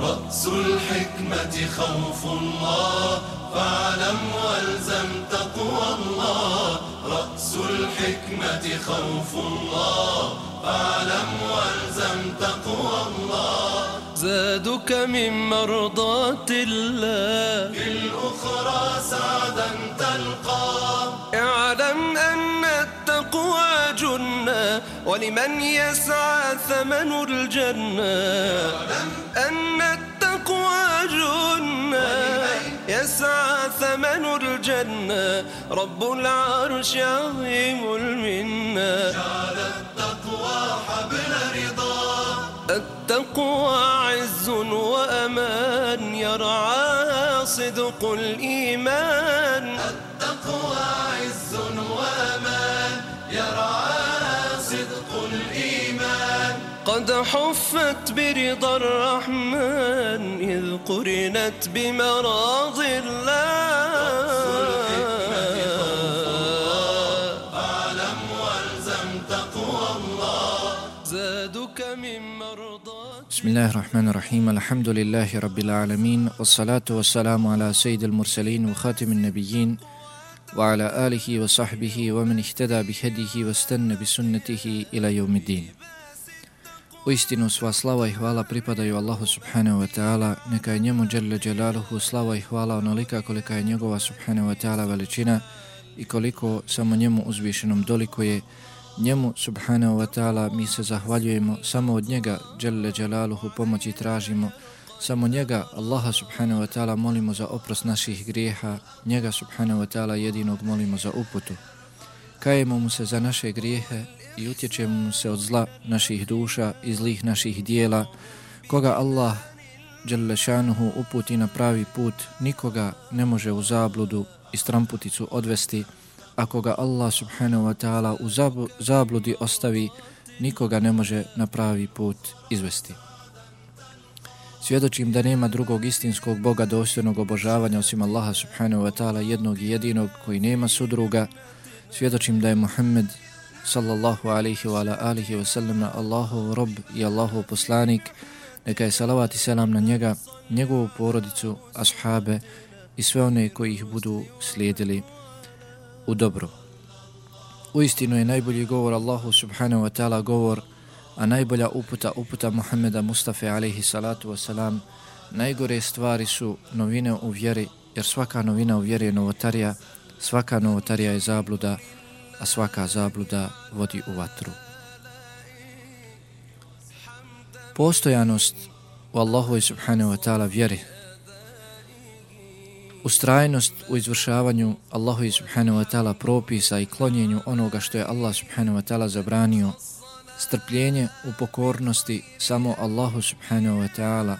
رأس الحكمة خوف الله فاعلم وألزم تقوى الله. رأس الحكمة خوف الله فاعلم وألزم تقوى الله. زادك من مرضات الله. في الأخرى سعدا تلقى. اعلم أن التقوى جنة ولمن يسعى ثمن الجنة. أن التقوى جنة يسعى ثمن الجنة. رب العرش عظيم المنة. جعل التقوى حبل رضا. التقوى عز وأمان يرعاها صدق الإيمان. التقوى عز وأمان يرعاها صدق الإيمان. قد حفت برضا الرحمن إذ قرنت بمراض الله. بسم الله الرحمن الرحيم الحمد لله رب العالمين والصلاة والسلام على سيد المرسلين وخاتم النبيين وعلى آله وصحبه ومن اهتدى بهديه واستنى بسنته إلى يوم الدين Uistinu sva slava i hvala pripadaju Allahu subhanahu wa ta'ala, neka je njemu dželle dželaluhu slava i hvala onolika kolika je njegova subhanahu wa ta'ala veličina i koliko samo njemu uzvišenom doliko je njemu subhanahu wa ta'ala mi se zahvaljujemo, samo od njega dželle dželaluhu pomoći tražimo, samo njega Allaha subhanahu wa ta'ala molimo za oprost naših grijeha, njega subhanahu wa ta'ala jedinog molimo za uputu. Kajemo mu se za naše grijehe i utječemo mu se od zla naših duša i zlih naših dijela. Koga Allah Jalla šanuhu uputi na pravi put, nikoga ne može u zabludu i stramputicu odvesti, Ako ga Allah subhanahu wa ta'ala u zabludi ostavi, nikoga ne može na pravi put izvesti. Svjedočim da nema drugog istinskog Boga dostojnog obožavanja osim Allaha subhanahu wa ta'ala jednog i jedinog koji nema sudruga. Svjedočim da je Muhammed sallallahu alaihi wa ala alihi wa sallam Allahov rob i Allahov poslanik. Neka je salavat i selam na njega, njegovu porodicu, ashabe i sve one koji ih budu slijedili u dobru. Uistinu je najbolji govor Allahu subhanahu wa ta'ala govor, a najbolja uputa uputa Muhammeda Mustafa alaihi salatu wa salam. Najgore stvari su novine u vjeri, jer svaka novina u vjeri je novotarija, svaka novotarija je zabluda, a svaka zabluda vodi u vatru. Postojanost u Allahu subhanahu wa ta'ala vjeri, ustrajnost u izvršavanju Allahu subhanahu wa ta'ala propisa i klonjenju onoga što je Allah subhanahu wa ta'ala zabranio, strpljenje u pokornosti samo Allahu subhanahu wa ta'ala,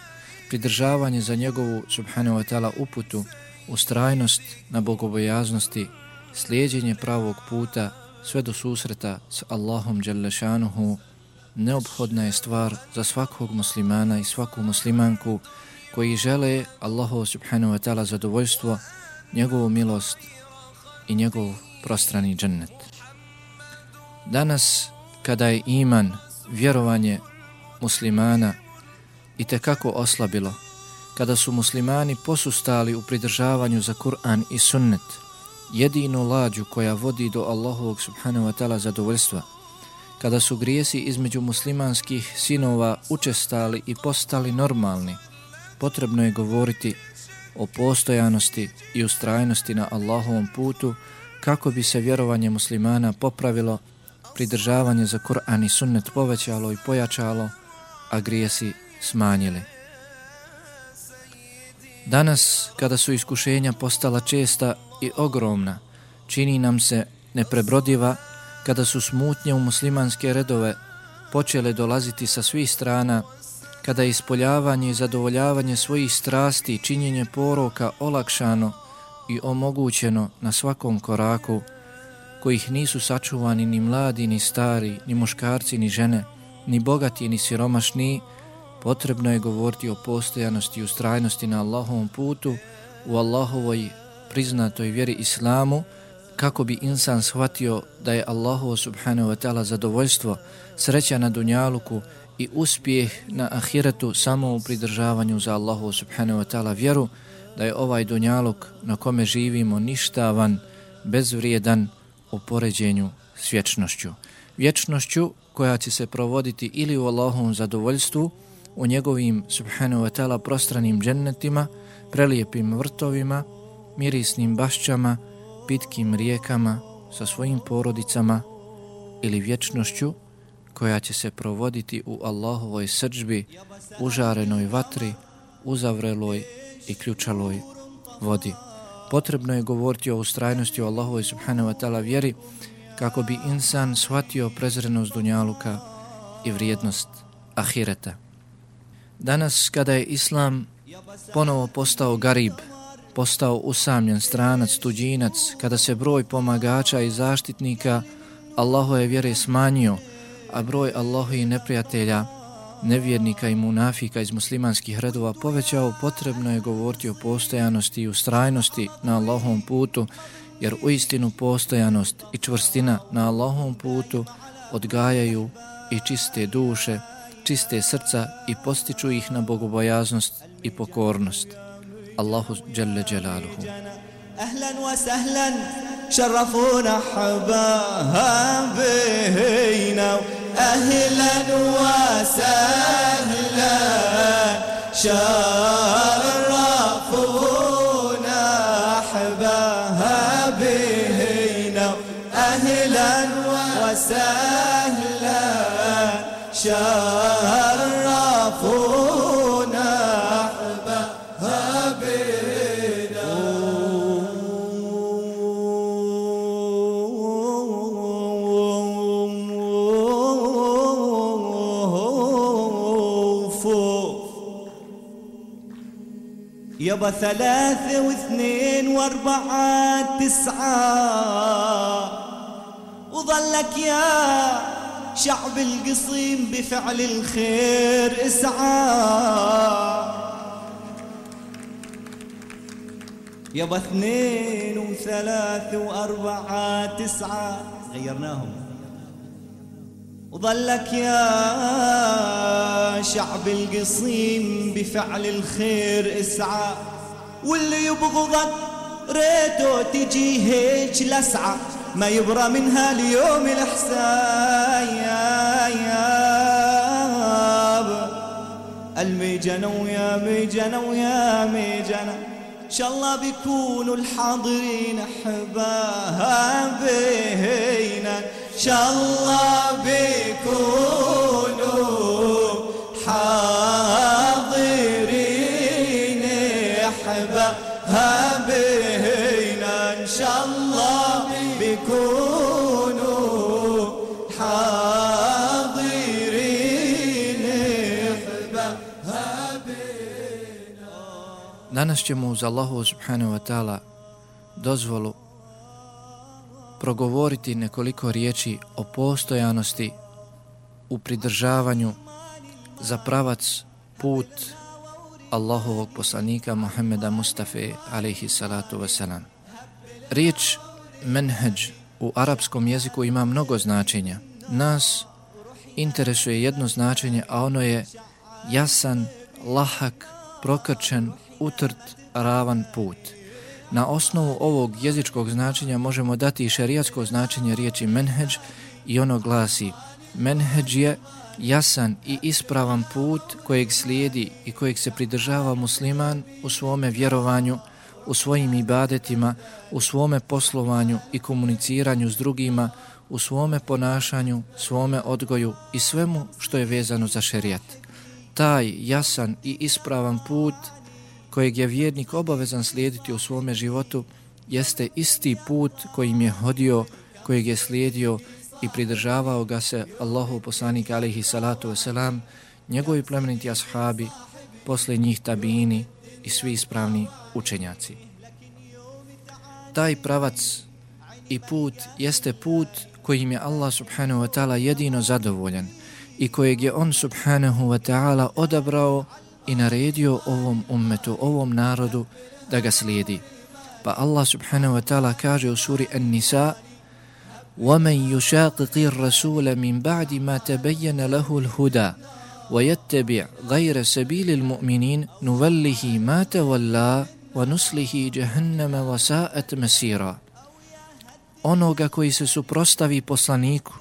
pridržavanje za njegovu subhanahu wa ta'ala uputu, ustrajnost na bogobojaznosti, slijedjenje pravog puta sve do susreta s Allahom Đalešanuhu neophodna je stvar za svakog muslimana i svaku muslimanku koji žele Allahu subhanahu wa ta'ala zadovoljstvo, njegovu milost i njegov prostrani džennet. Danas, kada je iman, vjerovanje muslimana i kako oslabilo, kada su muslimani posustali u pridržavanju za Kur'an i sunnet, jedinu lađu koja vodi do Allahovog subhanahu wa ta'ala zadovoljstva, kada su grijesi između muslimanskih sinova učestali i postali normalni, potrebno je govoriti o postojanosti i ustrajnosti na Allahovom putu kako bi se vjerovanje muslimana popravilo, pridržavanje za Kur'an i sunnet povećalo i pojačalo, a grijesi smanjili. Danas, kada su iskušenja postala česta i ogromna, čini nam se neprebrodiva kada su smutnje u muslimanske redove počele dolaziti sa svih strana, kada je ispoljavanje i zadovoljavanje svojih strasti i činjenje poroka olakšano i omogućeno na svakom koraku, kojih nisu sačuvani ni mladi, ni stari, ni muškarci, ni žene, ni bogati, ni siromašni, potrebno je govoriti o postojanosti i ustrajnosti na Allahovom putu, u Allahovoj priznatoj vjeri Islamu, kako bi insan shvatio da je Allahovo subhanahu wa ta'ala zadovoljstvo, sreća na dunjaluku i uspjeh na ahiretu samo u pridržavanju za Allahu subhanahu wa ta'ala vjeru, da je ovaj dunjaluk na kome živimo ništavan, bezvrijedan u poređenju s vječnošću. Vječnošću koja će se provoditi ili u Allahovom zadovoljstvu, u njegovim subhanahu wa ta'ala prostranim džennetima, prelijepim vrtovima, mirisnim bašćama, pitkim rijekama sa svojim porodicama ili vječnošću koja će se provoditi u Allahovoj srđbi, užarenoj vatri, uzavreloj i ključaloj vodi. Potrebno je govoriti o ustrajnosti u Allahovoj subhanahu wa ta'ala vjeri kako bi insan shvatio prezrenost dunjaluka i vrijednost ahireta. Danas kada je Islam ponovo postao garib, postao usamljen stranac, tuđinac, kada se broj pomagača i zaštitnika Allahove vjere smanjio, a broj Allahovi neprijatelja, nevjernika i munafika iz muslimanskih redova povećao, potrebno je govoriti o postojanosti i ustrajnosti na Allahovom putu, jer u istinu postojanost i čvrstina na Allahovom putu odgajaju i čiste duše, čiste srca i postiču ih na bogobojaznost i pokornost. Allahu Jalla Jalaluhu. أهلا وسهلا شرفونا حبابينا أهلا وسهلا. شرفونا حبابينا أهلا وسهلا. شرفونا يابا ثلاثة واثنين واربعة تسعة. وظلك يا شعب القصيم بفعل الخير اسعى. يابا اثنين وثلاثة وأربعة تسعة. غيرناهم. وظلك يا شعب القصيم بفعل الخير اسعى. واللي يبغضك ريتو تجي هيك لسعة ما يبرى منها يا ياب الميجنة ويا ميجنة ويا ميجنة إن شاء الله بيكونوا الحاضرين أحبابينا. إن شاء الله بيكونوا Danas ćemo uz Allahu subhanahu wa ta'ala dozvolu progovoriti nekoliko riječi o postojanosti u pridržavanju za pravac put Allahovog poslanika Muhammeda Mustafa alaihi salatu wasalam. Riječ menheđ u arapskom jeziku ima mnogo značenja. Nas interesuje jedno značenje, a ono je jasan, lahak, prokrčen, utrt, ravan put. Na osnovu ovog jezičkog značenja možemo dati i šerijatsko značenje riječi menheđ i ono glasi menheđ je jasan i ispravan put kojeg slijedi i kojeg se pridržava musliman u svome vjerovanju, u svojim ibadetima, u svome poslovanju i komuniciranju s drugima, u svome ponašanju, svome odgoju i svemu što je vezano za šerijat. Taj jasan i ispravan put kojeg je vjernik obavezan slijediti u svome životu jeste isti put kojim je hodio, kojeg je slijedio i pridržavao ga se Allahu poslanik alaihi salatu wasalam, njegovi plemeniti ashabi, posle njih tabini i svi ispravni učenjaci. Taj pravac i put jeste put kojim je Allah subhanahu wa ta'ala jedino zadovoljan i kojeg je on subhanahu wa ta'ala odabrao i naredio ovom ummetu, ovom narodu da ga slijedi. Pa Allah subhanahu wa ta'ala kaže u suri An-Nisa وَمَنْ يُشَاقِقِ الرَّسُولَ مِنْ بَعْدِ مَا تَبَيَّنَ لَهُ الْهُدَى وَيَتَّبِعْ غَيْرَ سَبِيلِ الْمُؤْمِنِينَ نُوَلِّهِ مَا تَوَلَّا وَنُسْلِهِ جَهَنَّمَ وَسَاءَتْ مَسِيرًا Onoga koji se suprostavi poslaniku,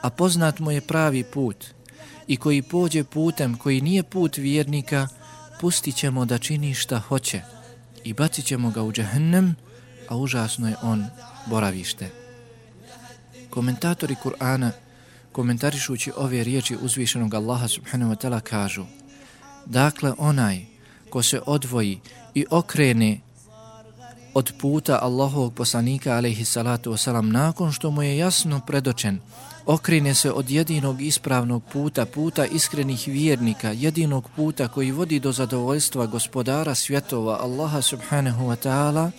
a poznat mu je pravi put, i koji pođe putem koji nije put vjernika, pustit ćemo da čini šta hoće i bacit ćemo ga u džahnem, a užasno je on boravište. Komentatori Kur'ana, komentarišući ove riječi uzvišenog Allaha subhanahu wa ta'ala kažu Dakle, onaj ko se odvoji i okrene od puta Allahovog poslanika alaihi salatu wasalam nakon što mu je jasno predočen okrene se od jedinog ispravnog puta, puta iskrenih vjernika, jedinog puta koji vodi do zadovoljstva gospodara svjetova Allaha subhanahu wa ta'ala,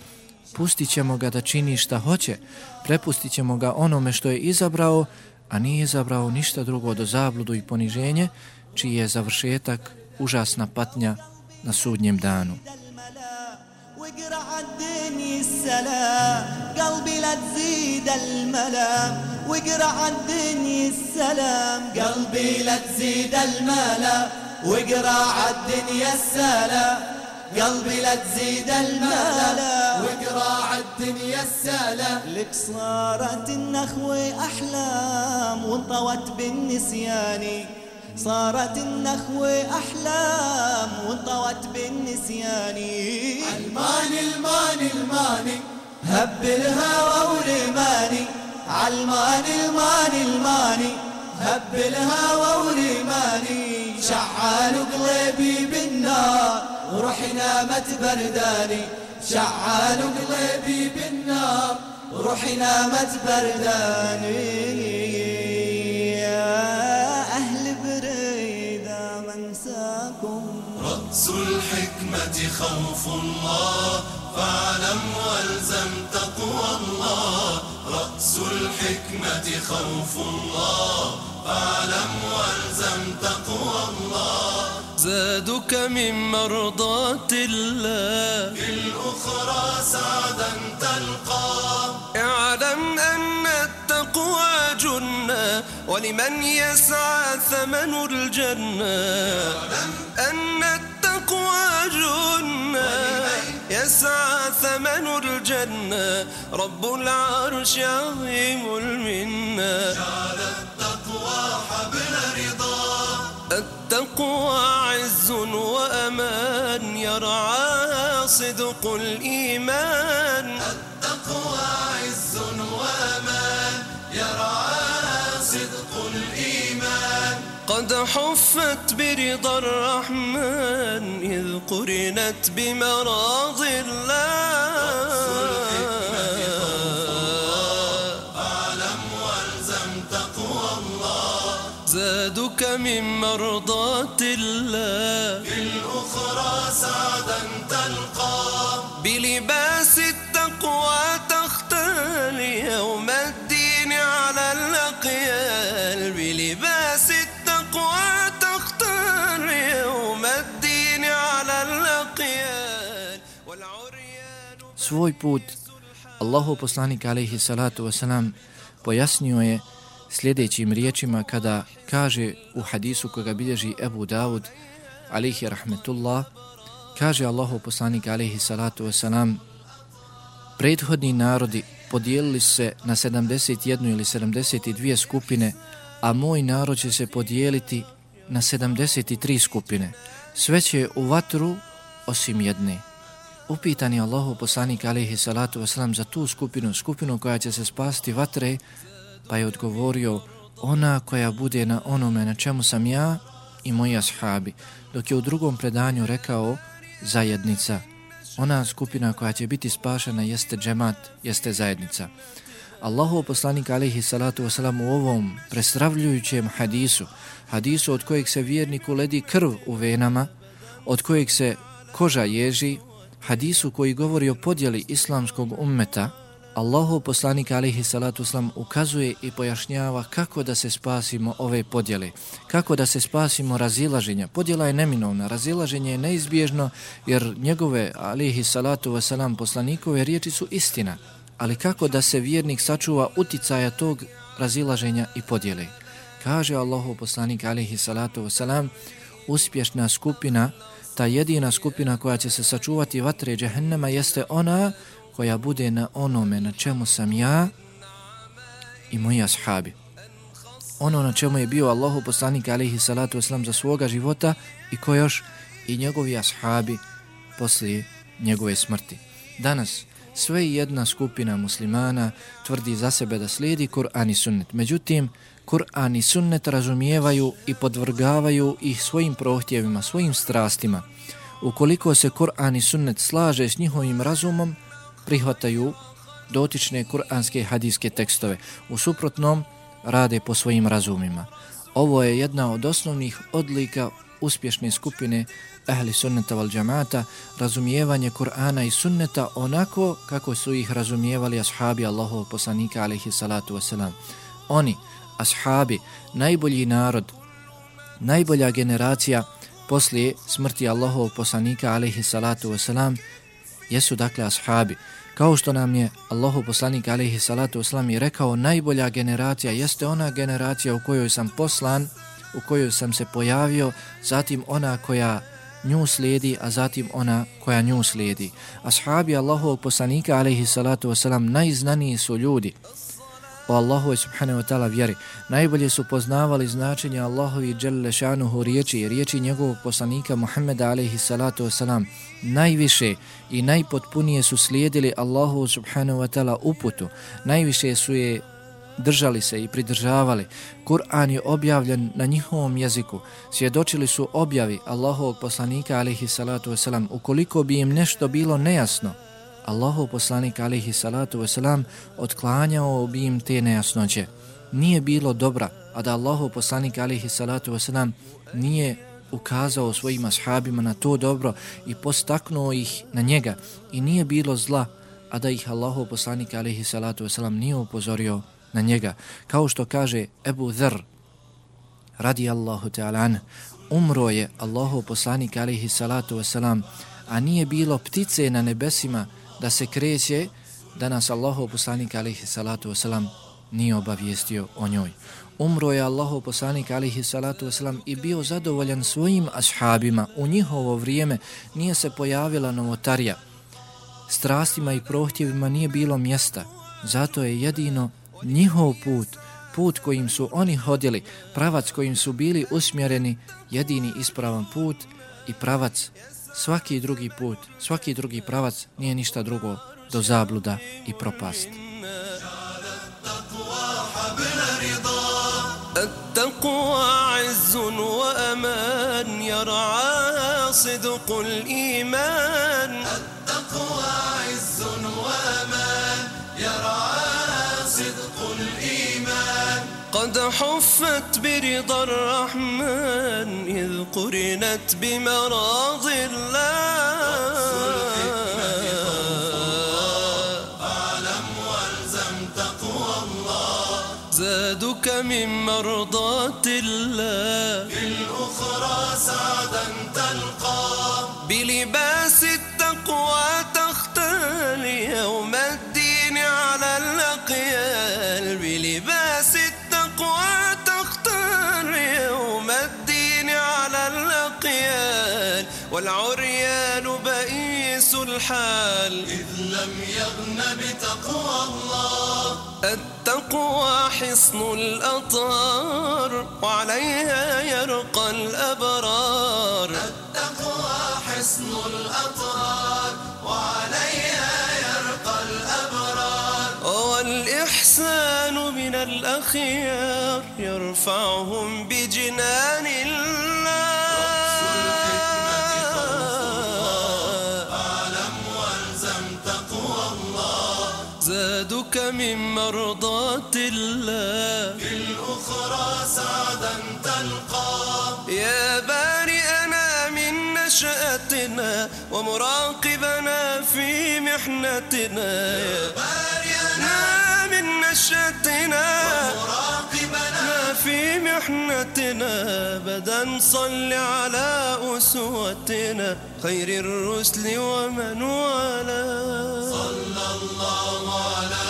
pustit ćemo ga da čini šta hoće, prepustit ćemo ga onome što je izabrao, a nije izabrao ništa drugo do zabludu i poniženje, čiji je završetak užasna patnja na sudnjem danu. قلبي لا تزيد الملام واقرأ عالدنيا السلام. قلبي لا تزيد الملا. واقرأ عالدنيا السلام قلبي لا تزيد الملا. واقرأ عالدنيا السلام لك صارت النخوة أحلام وانطوت بالنسيان. صارت النخوة أحلام وانطوت بالنسيان. الماني الماني الماني هب الهوى ورماني عالماني الماني الماني هب الهوى ورماني. شعال قلبي بالنار وروحنا ما تبرداني شعال قلبي بالنار وروحنا ما تبرداني يا أهل بريدة منساكم رأس الحكمة خوف الله فاعلم والزم تقوى الله. رأس الحكمة خوف الله فاعلم والزم تقوى الله. زادك من مرضات الله. في الأخرى سعدا تلقى. اعلم أن التقوى جنة ولمن يسعى ثمن الجنة. أن التقوى جنة. يسعى ثمن الجنة رب العرش عظيم المنة. جعل التقوى حبل رضا التقوى عز وأمان يرعاها صدق الإيمان. التقوى عز وأمان يرعاها قد حفت برضا الرحمن إذ قرنت بمراض الله. فاعلم والزم تقوى الله زادك من مرضات الله. في الأخرى سعدا تلقى بلباس التقوى تختال يوم الدين على الأقيال Svoj put Allahu poslanik alejhi salatu wasalam pojasnio je sljedećim riječima kada kaže u hadisu koga bilježi Ebu Davud alejhi rahmetullah kaže Allahu poslanik alejhi salatu wasalam prethodni narodi podijelili se na 71 ili 72 skupine a moj narod će se podijeliti na 73 skupine. Sve će u vatru osim jedne. Upitan je Allahu poslanik alaihi salatu wasalam za tu skupinu, skupinu koja će se spasti vatre, pa je odgovorio ona koja bude na onome na čemu sam ja i moji ashabi, dok je u drugom predanju rekao zajednica. Ona skupina koja će biti spašena jeste džemat, jeste zajednica. Allahu poslanik alaihi salatu wasalam u ovom presravljujućem hadisu, hadisu od kojeg se vjerniku ledi krv u venama, od kojeg se koža ježi, hadisu koji govori o podjeli islamskog ummeta, Allahu poslanik alihi salatu slam ukazuje i pojašnjava kako da se spasimo ove podjele, kako da se spasimo razilaženja. Podjela je neminovna, razilaženje je neizbježno jer njegove alihi salatu wasalam poslanikove riječi su istina. Ali kako da se vjernik sačuva uticaja tog razilaženja i podjele? Kaže Allahu poslanik alihi salatu wasalam, uspješna skupina, ta jedina skupina koja će se sačuvati vatre džehennema jeste ona koja bude na onome na čemu sam ja i moji ashabi. Ono na čemu je bio Allahu poslanik alihi salatu islam za svoga života i ko još i njegovi ashabi poslije njegove smrti. Danas sve jedna skupina muslimana tvrdi za sebe da slijedi Kur'an i sunnet. Međutim, Kur'an i sunnet razumijevaju i podvrgavaju ih svojim prohtjevima, svojim strastima. Ukoliko se Kur'an i sunnet slaže s njihovim razumom, prihvataju dotične kur'anske hadijske tekstove. U suprotnom, rade po svojim razumima. Ovo je jedna od osnovnih odlika uspješne skupine ahli sunneta val džamata, razumijevanje Kur'ana i sunneta onako kako su ih razumijevali ashabi Allahov poslanika alaihi salatu wasalam. Oni, ashabi, najbolji narod, najbolja generacija poslije smrti Allahov poslanika alaihi salatu wasalam, jesu dakle ashabi. Kao što nam je Allahu poslanik alaihi salatu wasalam i rekao, najbolja generacija jeste ona generacija u kojoj sam poslan, u kojoj sam se pojavio, zatim ona koja nju slijedi, a zatim ona koja nju slijedi. Ashabi Allahovog poslanika, alaihi salatu wasalam, najznaniji su ljudi o Allahove subhanahu wa ta'ala vjeri. Najbolje su poznavali značenje Allahovi dželle šanuhu riječi i riječi njegovog poslanika Muhammeda alaihi salatu wasalam. Najviše i najpotpunije su slijedili Allahu subhanahu wa ta'ala uputu. Najviše su je držali se i pridržavali. Kur'an je objavljen na njihovom jeziku. Svjedočili su objavi Allahovog poslanika alaihi salatu wasalam. Ukoliko bi im nešto bilo nejasno, Allahov poslanik alihi salatu wasalam otklanjao bi im te nejasnoće. Nije bilo dobra, a da Allahov poslanik alihi salatu wasalam nije ukazao svojim ashabima na to dobro i postaknuo ih na njega i nije bilo zla, a da ih Allahov poslanik alihi salatu wasalam nije upozorio na njega. Kao što kaže Ebu Dhr, radi Allahu ta'ala umro je Allahov poslanik alihi salatu wasalam, a nije bilo ptice na nebesima da se kreće da nas Allahu poslanik alihi salatu wasalam nije obavijestio o njoj. Umro je Allahu poslanik alihi salatu wasalam i bio zadovoljan svojim ashabima. U njihovo vrijeme nije se pojavila novotarija. Strastima i prohtjevima nije bilo mjesta. Zato je jedino njihov put, put kojim su oni hodili, pravac kojim su bili usmjereni, jedini ispravan put i pravac, svaki drugi put, svaki drugi pravac nije ništa drugo do zabluda i propast. التقوى عز وأمان يرعاها صدق الإيمان قد حفت برضا الرحمن إذ قرنت بمراض الله. فاعلم والزم تقوى الله زادك من مرضات الله. في الأخرى سعدا تلقى. بلباس والعريان بئيس الحال. إذ لم يغن بتقوى الله. التقوى حصن الأطهار وعليها يرقى الأبرار. التقوى حصن الأطهار وعليها يرقى الأبرار. والإحسان من الأخيار يرفعهم بجنان الله من مرضات الله. في الأخرى سعدا تلقى. يا بارئنا من نشأتنا ومراقبنا في محنتنا. يا بارئنا نشأتنا مراقبنا في محنتنا بدا صل على أسوتنا. خير الرسل ومن والاه. صلى الله على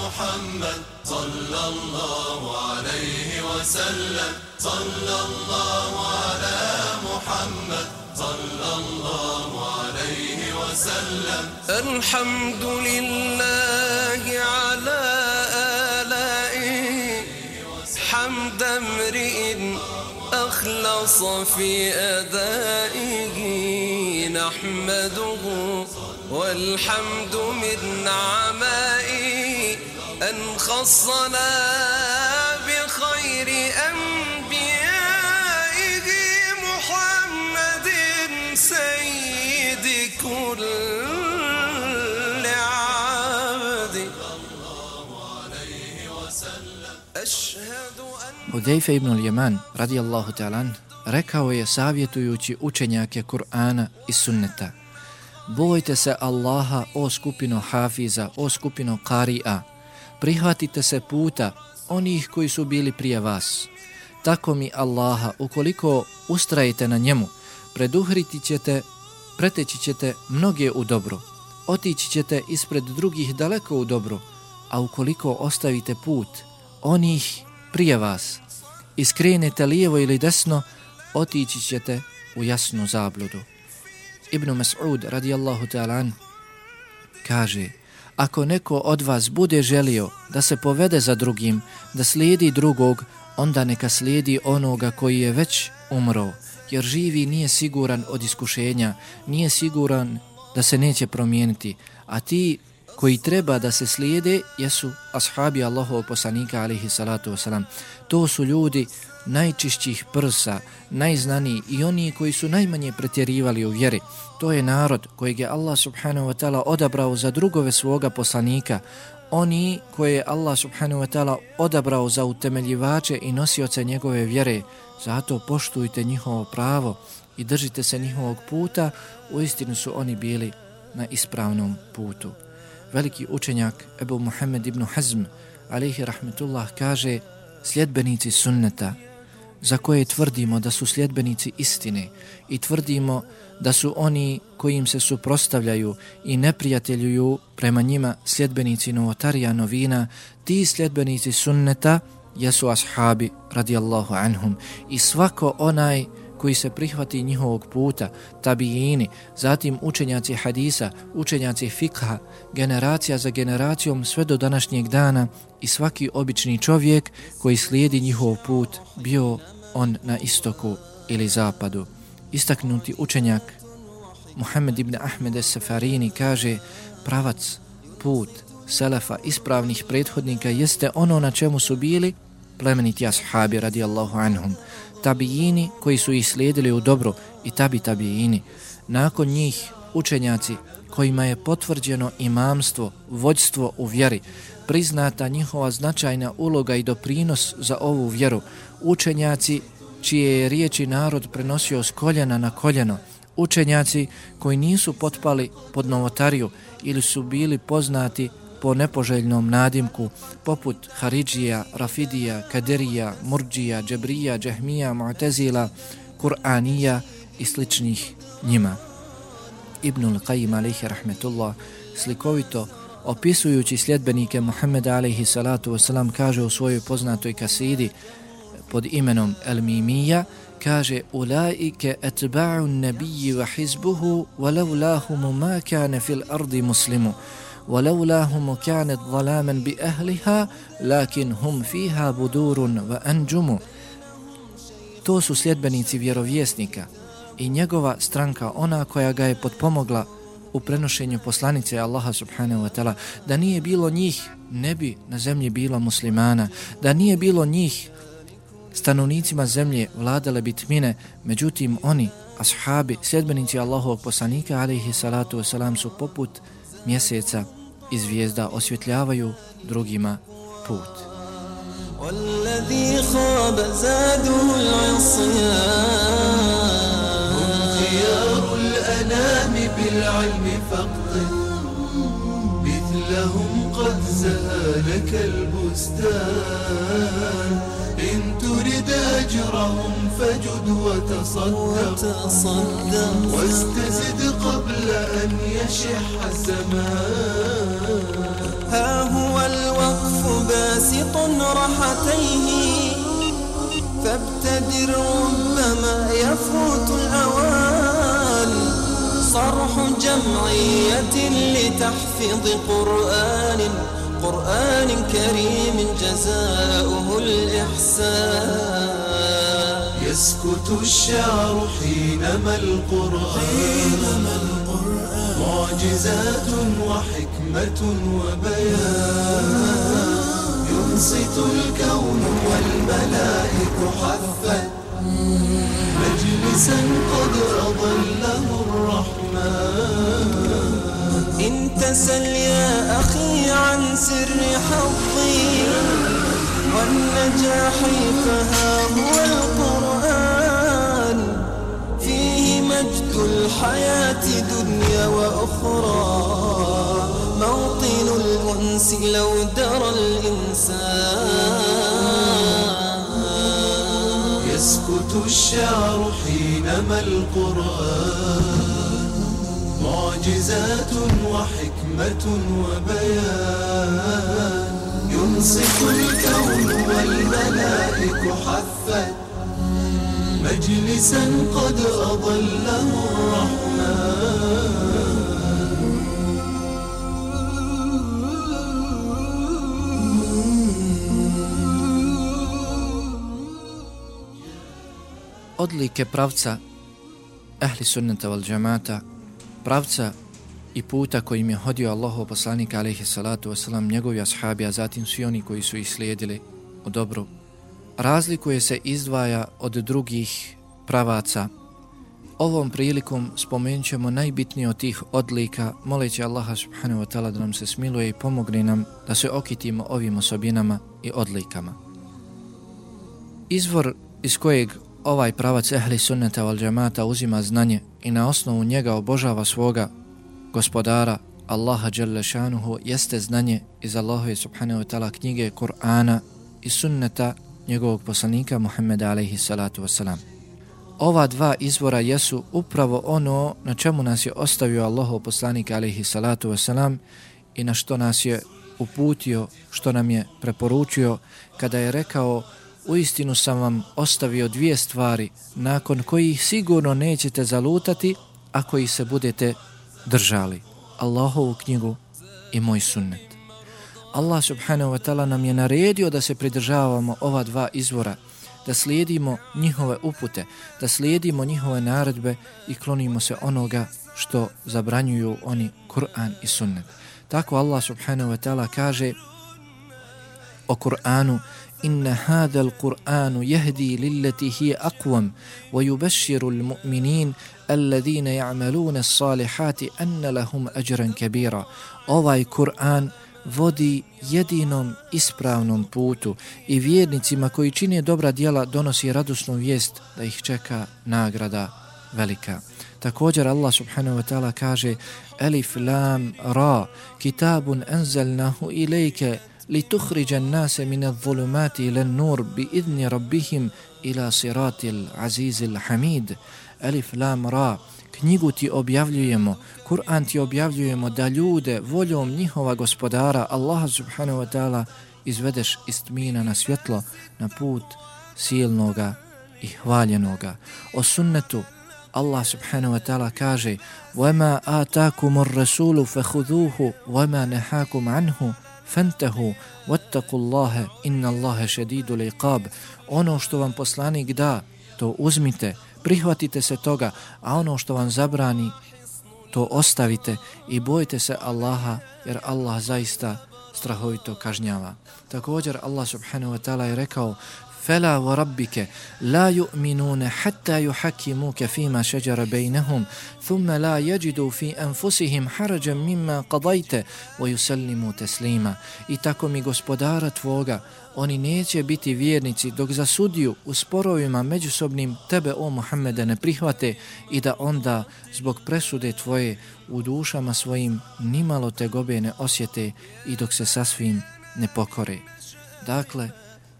محمد صلى الله عليه وسلم. صلى الله على محمد. صلى الله عليه وسلم. الحمد لله. امرئ أخلص في أدائه نحمده والحمد من نعمائه أن خصنا بخير أنبيائه محمد سيد كل Hudejfe ibn al-Yaman, radijallahu ta'alan, rekao je savjetujući učenjake Kur'ana i sunneta. Bojte se Allaha, o skupino hafiza, o skupino karija. Prihvatite se puta onih koji su bili prije vas. Tako mi Allaha, ukoliko ustrajite na njemu, preduhriti ćete, preteći ćete mnoge u dobro. Otići ćete ispred drugih daleko u dobro, a ukoliko ostavite put onih prije vas i skrenete lijevo ili desno, otići ćete u jasnu zabludu. Ibn Mas'ud radijallahu ta'ala kaže Ako neko od vas bude želio da se povede za drugim, da slijedi drugog, onda neka slijedi onoga koji je već umro, jer živi nije siguran od iskušenja, nije siguran da se neće promijeniti, a ti koji treba da se slijede jesu ashabi Allahovog poslanika alihi salatu wasalam. To su ljudi najčišćih prsa, najznaniji i oni koji su najmanje pretjerivali u vjeri. To je narod kojeg je Allah subhanahu wa ta'ala odabrao za drugove svoga poslanika, oni koje je Allah subhanahu wa ta'ala odabrao za utemeljivače i nosioce njegove vjere. Zato poštujte njihovo pravo i držite se njihovog puta, u istinu su oni bili na ispravnom putu. Veliki učenjak Ebu Muhammed ibn Hazm, alihi rahmetullah, kaže sljedbenici sunneta, za koje tvrdimo da su sljedbenici istine i tvrdimo da su oni kojim se suprostavljaju i neprijateljuju prema njima sljedbenici novotarija novina, ti sljedbenici sunneta jesu ashabi radijallahu anhum i svako onaj koji se prihvati njihovog puta, tabijini, zatim učenjaci hadisa, učenjaci fikha, generacija za generacijom sve do današnjeg dana i svaki obični čovjek koji slijedi njihov put, bio on na istoku ili zapadu. Istaknuti učenjak Muhammed ibn Ahmed es-Safarini kaže pravac, put, selefa, ispravnih prethodnika jeste ono na čemu su bili plemeniti ashabi radijallahu anhum tabijini koji su ih slijedili u dobru i tabi tabijini. Nakon njih učenjaci kojima je potvrđeno imamstvo, vođstvo u vjeri, priznata njihova značajna uloga i doprinos za ovu vjeru, učenjaci čije je riječi narod prenosio s koljena na koljeno, učenjaci koji nisu potpali pod novotariju ili su bili poznati po nepoželjnom nadimku poput Haridžija, Rafidija, Kaderija, Murđija, Džebrija, Džahmija, Mu'tezila, Kur'anija i sličnih njima. Ibnul Qayyim alaihi rahmetullah slikovito opisujući sljedbenike Muhammeda alaihi salatu wasalam kaže u svojoj poznatoj kasidi pod imenom El Mimija kaže ulaike etba'u nabiji wa hizbuhu walau lahumu ma kane fil ardi muslimu ولولاهم كانت ظلاما بأهلها لكن هم فيها بدور وأنجم To su sljedbenici vjerovjesnika i njegova stranka, ona koja ga je potpomogla u prenošenju poslanice Allaha subhanahu wa ta'ala, da nije bilo njih, ne bi na zemlji bilo muslimana, da nije bilo njih, stanovnicima zemlje vladale bi tmine, međutim oni, ashabi, sljedbenici Allahovog poslanika, alaihi salatu wasalam, su poput mjeseca i zvijezda osvjetljavaju drugima put. والذي خاب زاده العصيان هم خيار الأنام بالعلم فاقطن مثلهم زهالك البستان. إن ترد أجرهم فجد وتصدق. واستزد قبل أن يشح الزمان. ها هو الوقف باسط رحتيه فابتدر ربما يفوت الأوان. صرح جمعية لتحفظ قرآن. قرآن كريم جزاؤه الإحسان. يسكت الشعر حينما القرآن معجزات وحكمة وبيان. ينصت الكون والملائك حثت مجلسا قد أضله الرحمن. إن تسل يا أخي عن سر حظي والنجاح فها هو القرآن. فيه مجد الحياة دنيا وأخرى. موطن الأنس لو درى الإنسان. يسكت الشعر حينما القرآن معجزات وحكمة وبيان. ينصف الكون والملائك حثت مجلسا قد أضله الرحمن odlike pravca ehli sunnata wal džamata, pravca i puta kojim je hodio Allahov poslanik alaihi salatu wasalam, njegovi ashabi, a zatim svi oni koji su ih slijedili u dobru, razlikuje se izdvaja od drugih pravaca. Ovom prilikom spomenut ćemo najbitnije od tih odlika, moleći Allaha subhanahu wa ta'ala da nam se smiluje i pomogne nam da se okitimo ovim osobinama i odlikama. Izvor iz kojeg ovaj pravac ehli sunneta val džemata uzima znanje i na osnovu njega obožava svoga gospodara Allaha dželle šanuhu jeste znanje iz Allahove subhanahu wa ta'ala knjige Kur'ana i sunneta njegovog poslanika Muhammeda alaihi salatu wasalam. Ova dva izvora jesu upravo ono na čemu nas je ostavio Allahov poslanik alaihi salatu wasalam i na što nas je uputio, što nam je preporučio kada je rekao u istinu sam vam ostavio dvije stvari nakon kojih sigurno nećete zalutati ako ih se budete držali. Allahovu knjigu i moj sunnet. Allah subhanahu wa ta'ala nam je naredio da se pridržavamo ova dva izvora, da slijedimo njihove upute, da slijedimo njihove naredbe i klonimo se onoga što zabranjuju oni Kur'an i sunnet. Tako Allah subhanahu wa ta'ala kaže o Kur'anu إن هذا القرآن يهدي للتي هي أقوم ويبشر المؤمنين الذين يعملون الصالحات أن لهم أجرا كبيرا Ovaj Kur'an vodi jedinom ispravnom putu i vjernicima koji čine dobra djela donosi radosnu vijest da ih čeka nagrada velika. Također Allah subhanahu wa ta'ala kaže Alif lam ra kitabun anzalnahu ilajke لتخرج الناس من الظلمات إلى النور بإذن ربهم إلى صراط العزيز الحميد ألف لام را knjigu ti objavljujemo, Kur'an ti objavljujemo da ljude voljom njihova gospodara Allaha subhanahu wa ta'ala izvedeš iz tmina na svjetlo na put silnoga i hvaljenoga. O sunnetu Allah subhanahu wa ta'ala kaže وَمَا آتَاكُمُ الرَّسُولُ فَخُذُوهُ وَمَا نَحَاكُمْ عَنْهُ fantahu wattaqullaha innallaha shadidul iqab. Ono što vam poslanik da to uzmite prihvatite se toga a ono što vam zabrani to ostavite i bojite se Allaha jer Allah zaista strahovito kažnjava. Također Allah subhanahu wa ta'ala je rekao فلا وربك لا يؤمنون حتى يحكموك فيما شجر بينهم ثم لا يجدوا في أنفسهم حرجا مما قضيت ويسلموا تسليما I tako mi gospodara tvoga, oni neće biti vjernici dok za sudiju u sporovima međusobnim tebe, o Muhammede, ne prihvate i da onda zbog presude tvoje u dušama svojim nimalo te gobe ne osjete i dok se sasvim ne pokore. Dakle,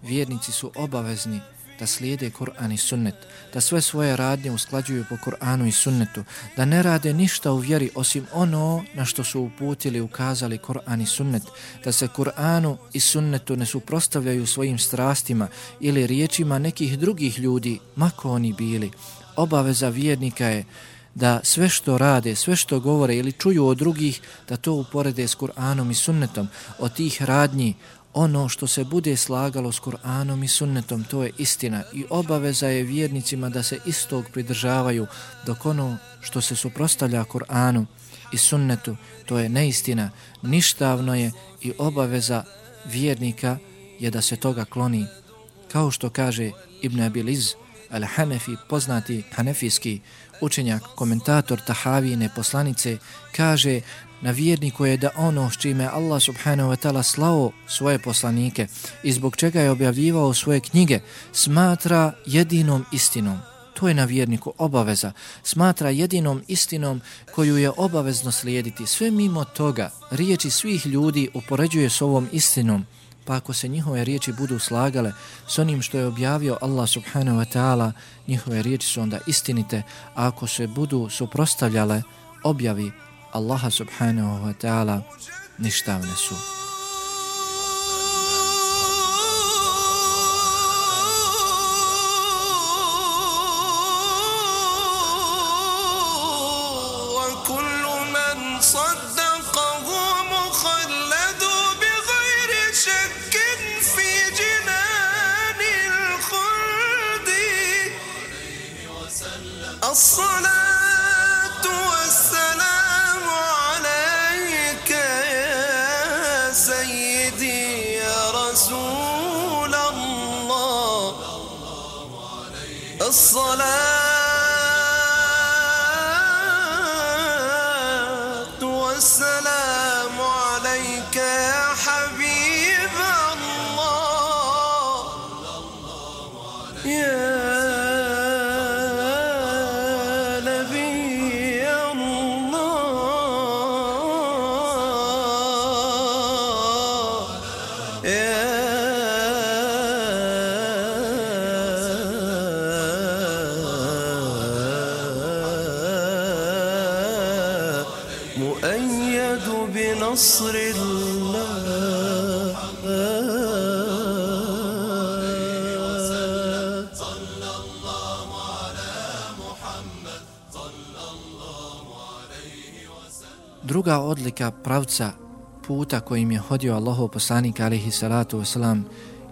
vjernici su obavezni da slijede Kur'an i sunnet, da sve svoje radnje usklađuju po Kur'anu i sunnetu, da ne rade ništa u vjeri osim ono na što su uputili ukazali Kur'an i sunnet, da se Kur'anu i sunnetu ne suprostavljaju svojim strastima ili riječima nekih drugih ljudi, mako oni bili. Obaveza vjernika je da sve što rade, sve što govore ili čuju od drugih, da to uporede s Kur'anom i sunnetom, od tih radnji, ono što se bude slagalo s Kur'anom i sunnetom, to je istina i obaveza je vjernicima da se istog pridržavaju, dok ono što se suprostavlja Kur'anu i sunnetu, to je neistina, ništavno je i obaveza vjernika je da se toga kloni. Kao što kaže Ibn Abiliz, al-Hanefi, poznati hanefijski učenjak, komentator Tahavine poslanice, kaže na vjerniku je da ono s čime Allah subhanahu wa ta'ala slao svoje poslanike i zbog čega je objavljivao svoje knjige, smatra jedinom istinom. To je na vjerniku obaveza. Smatra jedinom istinom koju je obavezno slijediti. Sve mimo toga, riječi svih ljudi upoređuje s ovom istinom, pa ako se njihove riječi budu slagale s onim što je objavio Allah subhanahu wa ta'ala, njihove riječi su onda istinite, a ako se budu suprostavljale objavi Allaha subhanahu wa ta'ala ništavne su. Druga odlika pravca puta kojim je hodio Allahov poslanik alihi salatu wasalam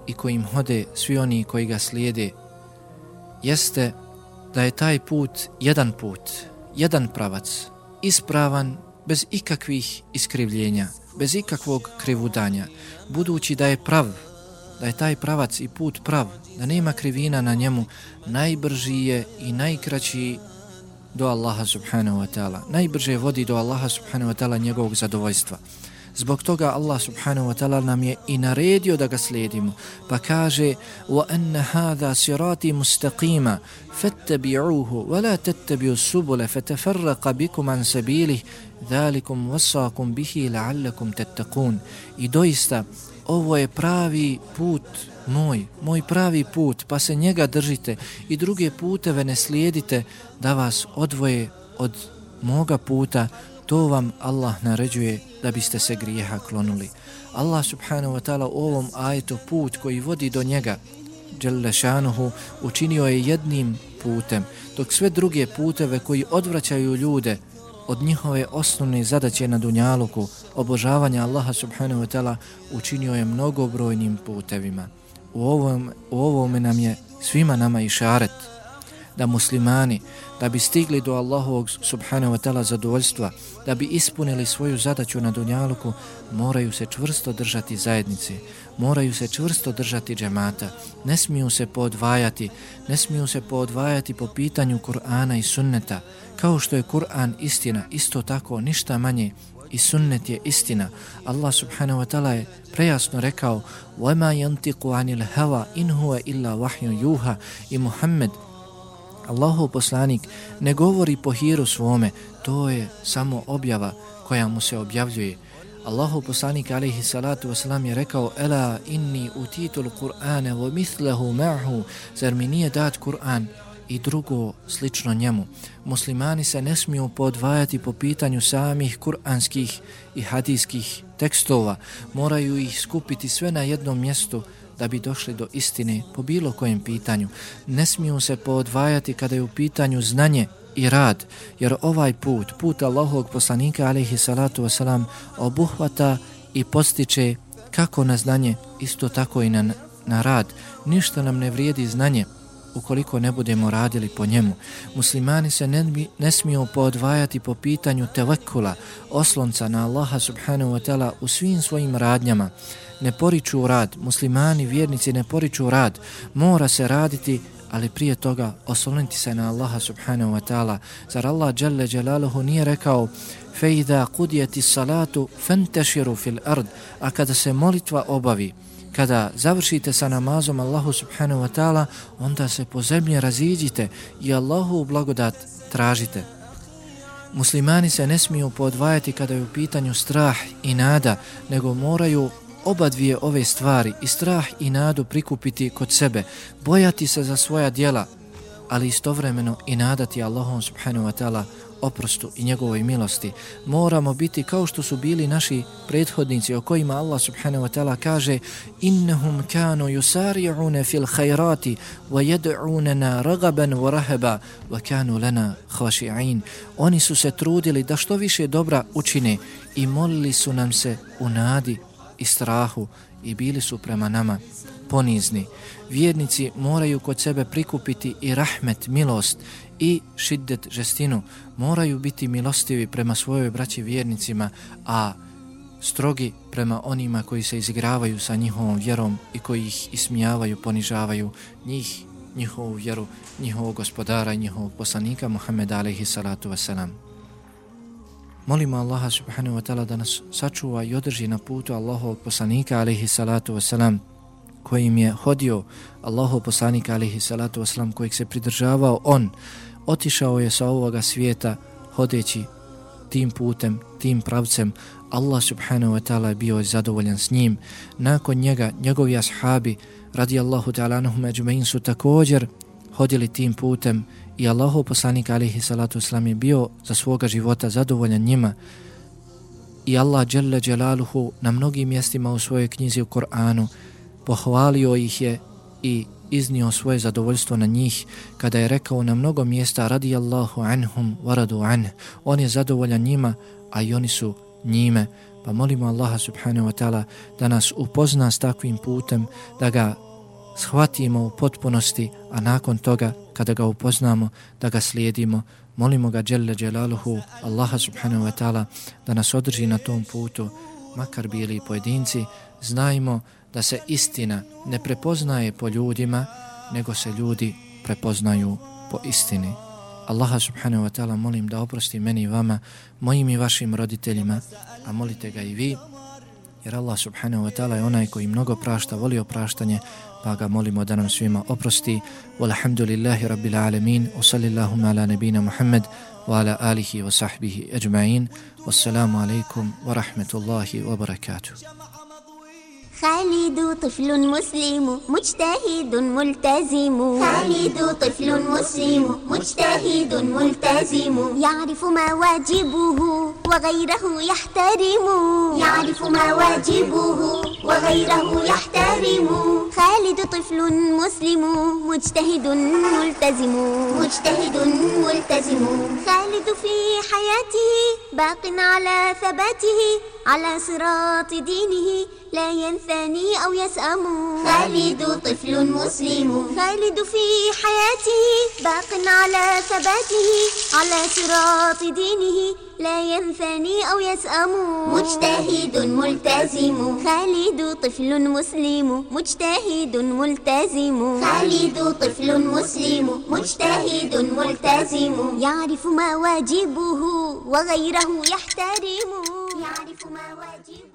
i kojim hode svi oni koji ga slijede jeste da je taj put jedan put, jedan pravac, ispravan bez ikakvih iskrivljenja, bez ikakvog krivudanja, budući da je prav, da je taj pravac i put prav, da nema krivina na njemu, najbrži je i najkraći do Allaha subhanahu wa ta'ala. Najbrže vodi do Allaha subhanahu wa ta'ala njegovog zadovoljstva. Zbog toga Allah subhanahu wa ta'ala nam je i naredio da ga slijedimo. Pa kaže وَأَنَّ هَذَا سِرَاتِ مُسْتَقِيمًا فَاتَّبِعُوهُ وَلَا تَتَّبِعُوا السُّبُلَ فَتَفَرَّقَ بِكُمْ عَنْ سَبِيلِهِ ذَلِكُمْ وَصَّاكُمْ بِهِ لَعَلَّكُمْ تَتَّقُونَ I doista, ovo je pravi put moj, moj pravi put, pa se njega držite i druge puteve ne slijedite da vas odvoje od moga puta, to vam Allah naređuje da biste se grijeha klonuli. Allah subhanahu wa ta'ala u ovom ajetu put koji vodi do njega, Đelešanuhu, učinio je jednim putem, dok sve druge puteve koji odvraćaju ljude od njihove osnovne zadaće na Dunjaluku, obožavanja Allaha subhanahu wa ta'ala, učinio je mnogobrojnim putevima. U ovom, u ovome nam je svima nama i šaret da muslimani, da bi stigli do Allahovog subhanahu wa ta'ala zadovoljstva, da bi ispunili svoju zadaću na Dunjaluku, moraju se čvrsto držati zajednice, moraju se čvrsto držati džemata, ne smiju se podvajati, ne smiju se podvajati po pitanju Kur'ana i sunneta, kao što je Kur'an istina, isto tako ništa manje i sunnet je istina. Allah subhanahu wa ta'ala je prejasno rekao وَمَا يَنْتِقُ عَنِ الْهَوَا إِنْ هُوَ إِلَّا وَحْيُ يُوهَا i Muhammed Allahov poslanik ne govori po hiru svome, to je samo objava koja mu se objavljuje. Allahu poslanik alaihi salatu wasalam je rekao Ela inni utitul Kur'ane wa mithlahu ma'hu Zar mi nije dat Kur'an i drugo slično njemu. Muslimani se ne smiju podvajati po pitanju samih kuranskih i hadijskih tekstova. Moraju ih skupiti sve na jednom mjestu da bi došli do istine po bilo kojem pitanju. Ne smiju se podvajati kada je u pitanju znanje i rad, jer ovaj put, put Allahog poslanika alaihi salatu wasalam, obuhvata i postiče kako na znanje, isto tako i na, na rad. Ništa nam ne vrijedi znanje ukoliko ne budemo radili po njemu. Muslimani se ne, ne smiju podvajati po pitanju tevekula, oslonca na Allaha subhanahu wa ta'ala u svim svojim radnjama. Ne poriču rad, muslimani, vjernici ne poriču rad, mora se raditi ali prije toga osloniti se na Allaha subhanahu wa ta'ala. Zar Allah jalla jalaluhu nije rekao fejda kudijeti salatu fenteširu fil ard, a kada se molitva obavi, kada završite sa namazom Allahu subhanahu wa ta'ala, onda se po zemlji raziđite i Allahu blagodat tražite. Muslimani se ne smiju podvajati kada je u pitanju strah i nada, nego moraju oba dvije ove stvari i strah i nadu prikupiti kod sebe, bojati se za svoja dijela, ali istovremeno i nadati Allahom subhanahu wa ta'ala oprostu i njegovoj milosti. Moramo biti kao što su bili naši prethodnici o kojima Allah subhanahu wa ta'ala kaže innahum kanu yusari'una fil khairati wa yad'unana ragaban wa rahaba wa kanu lana khashi'in. Oni su se trudili da što više dobra učine i molili su nam se u nadi i strahu i bili su prema nama ponizni. Vjernici moraju kod sebe prikupiti i rahmet, milost i šiddet, žestinu. Moraju biti milostivi prema svojoj braći vjernicima, a strogi prema onima koji se izigravaju sa njihovom vjerom i koji ih ismijavaju, ponižavaju njih, njihovu vjeru, njihovog gospodara i njihovog poslanika Muhammeda alaihi salatu wasalam. Molimo Allaha subhanahu wa ta'ala da nas sačuva i održi na putu Allahovog poslanika alaihi salatu wasalam kojim je hodio Allahov poslanik alaihi salatu wasalam kojeg se pridržavao on otišao je sa ovoga svijeta hodeći tim putem, tim pravcem. Allah subhanahu wa ta'ala bio zadovoljan s njim. Nakon njega, njegovi ashabi radi Allahu ta'ala anuhum ajmain su također hodili tim putem i Allahov poslanik alihi salatu islam je bio za svoga života zadovoljan njima. I Allah jalla jalaluhu na mnogim mjestima u svojoj knjizi u Koranu pohvalio ih je i iznio svoje zadovoljstvo na njih kada je rekao na mnogo mjesta radijallahu anhum waradu an on je zadovoljan njima a i oni su njime. Pa molimo Allaha subhanahu wa ta'ala da nas upozna s takvim putem da ga shvatimo u potpunosti a nakon toga kada ga upoznamo da ga slijedimo. Molimo ga dželle dželaluhu Allaha subhanahu wa ta'ala da nas održi na tom putu makar bili pojedinci. Znajmo da se istina ne prepoznaje po ljudima, nego se ljudi prepoznaju po istini. Allaha subhanahu wa ta'ala molim da oprosti meni i vama, mojim i vašim roditeljima, a molite ga i vi, jer Allah subhanahu wa ta'ala je onaj koji mnogo prašta, voli opraštanje, pa ga molimo da nam svima oprosti. Walhamdulillahi rabbil alamin, wa sallillahum ala nebina Muhammad, wa ala alihi wa sahbihi ajma'in. Wassalamu alaikum wa rahmetullahi wa barakatuh. خالد طفل مسلم مجتهد ملتزم. خالد طفل مسلم مجتهد ملتزم. يعرف ما واجبه وغيره يحترم. يعرف ما واجبه وغيره يحترم. خالد طفل مسلم مجتهد ملتزم. مجتهد ملتزم. خالد في حياته باق على ثباته على صراط دينه لا ينثني أو يسأم. خالد طفل مسلم. خالد في حياته باق على ثباته على صراط دينه لا ينثني أو يسأم. مجتهد ملتزم. خالد طفل مسلم. مجتهد ملتزم. خالد طفل مسلم. مجتهد ملتزم. يعرف ما واجبه وغيره يحترم. يعرف ما واجبه